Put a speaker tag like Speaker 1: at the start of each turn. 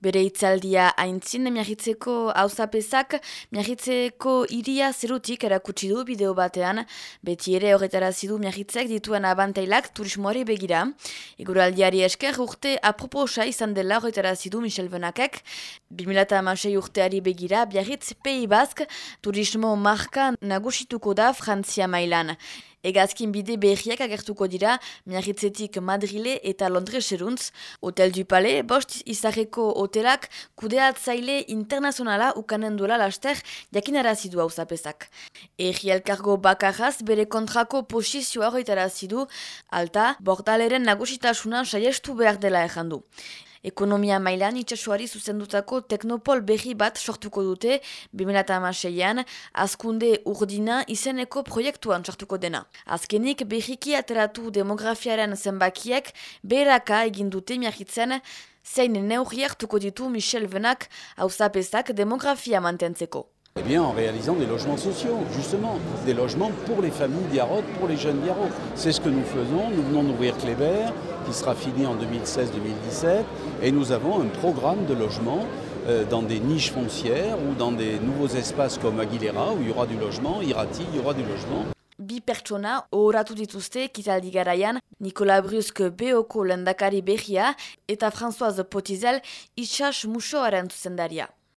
Speaker 1: Bere itzaldia haintzin, miagitzeko hauzapezak, miagitzeko iria zerutik erakutsi du bideo batean, beti ere horretara zidu miagitzek dituen abantailak turismoari begira. Iguraldiari esker urte aproposa izan dela horretara zidu Michel Benakek. 2006 urteari begira, biarritz pei bask turismo marka nagusituko da Frantzia mailan. Egazkin bide behiak agertuko dira miarritzetik Madrile eta Londreseruntz. Hotel du Palais, bost izarreko hotelak kudeatzaile internazionala ukanen duela laster jakinarazi du hau zapezak. Eri elkargo bakarraz bere kontrako posizioa horretarazi du alta bordaleren nagusitasunan saiestu behar dela errandu. Ekonomia mailan itxasuari zuzendutako teknopol berri bat sortuko dute 2006an, azkunde urdina izeneko proiektuan sortuko dena. Azkenik, berriki ateratu demografiaren zenbakiek beraka egin dute miagitzen, zein neurri hartuko ditu Michel Venak hauzapezak demografia mantentzeko.
Speaker 2: Eh bien, en réalisant des logements sociaux, justement, des logements pour les familles Diarot, pour les jeunes Diarot. C'est ce que nous faisons. Nous venons d'ouvrir Kléber, qui sera fini en 2016-2017, et nous avons un programme de logement euh, dans des niches foncières ou dans des nouveaux espaces comme Aguilera, où il y aura du logement, Irati, il y aura du logement.
Speaker 1: Bi pertsona ohoratu dituzte kitaldi garaian Nikola Brusk Beoko lendakari behia eta Françoise Potizel itxas musoaren zuzendaria.